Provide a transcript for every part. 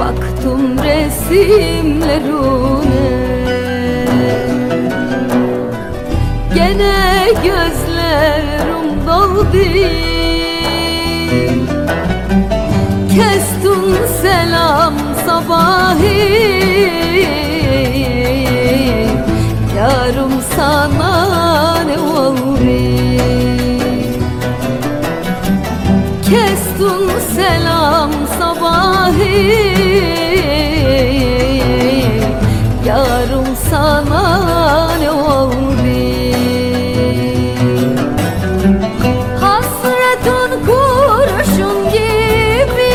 Baktım resimlerine Gene gözlerim doldu Kestun selam sabahı Yarım sana ne oldu Kestun selam sabahı Yarım sana ne oldu Hasretin kurşun gibi.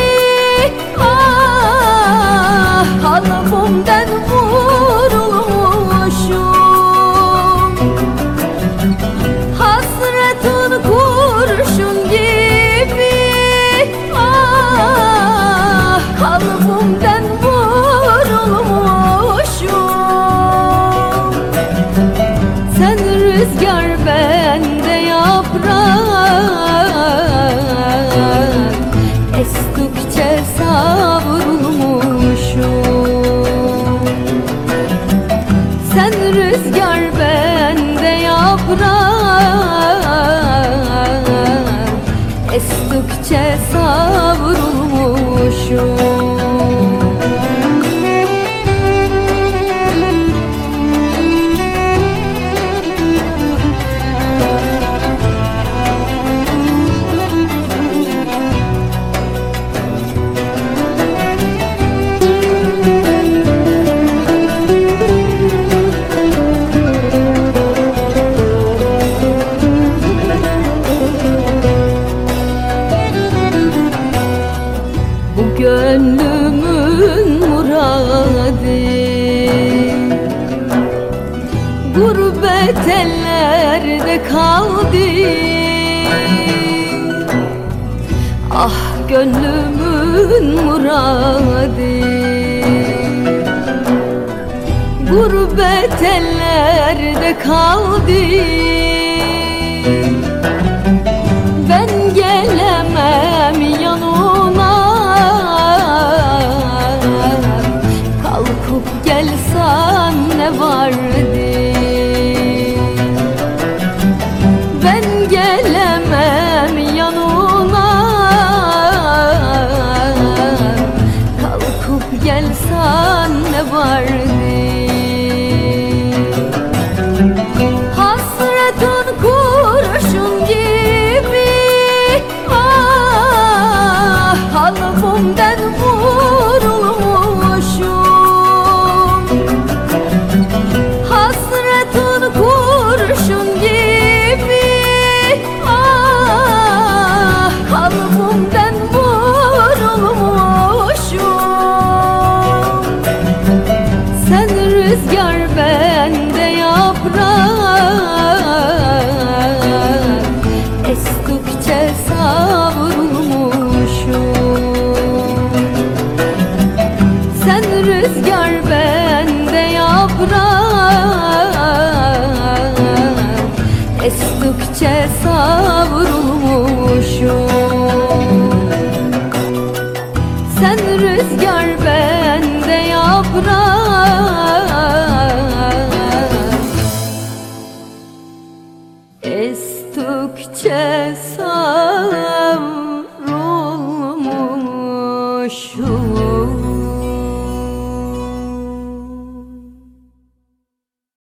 Ah kalbimden yaprak Estikçe savrulmuşum. Sen rüzgar bende yaprak. Estikçe savrulmuşum Gurbet ellerde kaldı. Ah gönlümün muradı. Gurbet ellerde kaldı Estikçe savrulmuşum. Sen rüzgar bende yaprak. Estikçe sar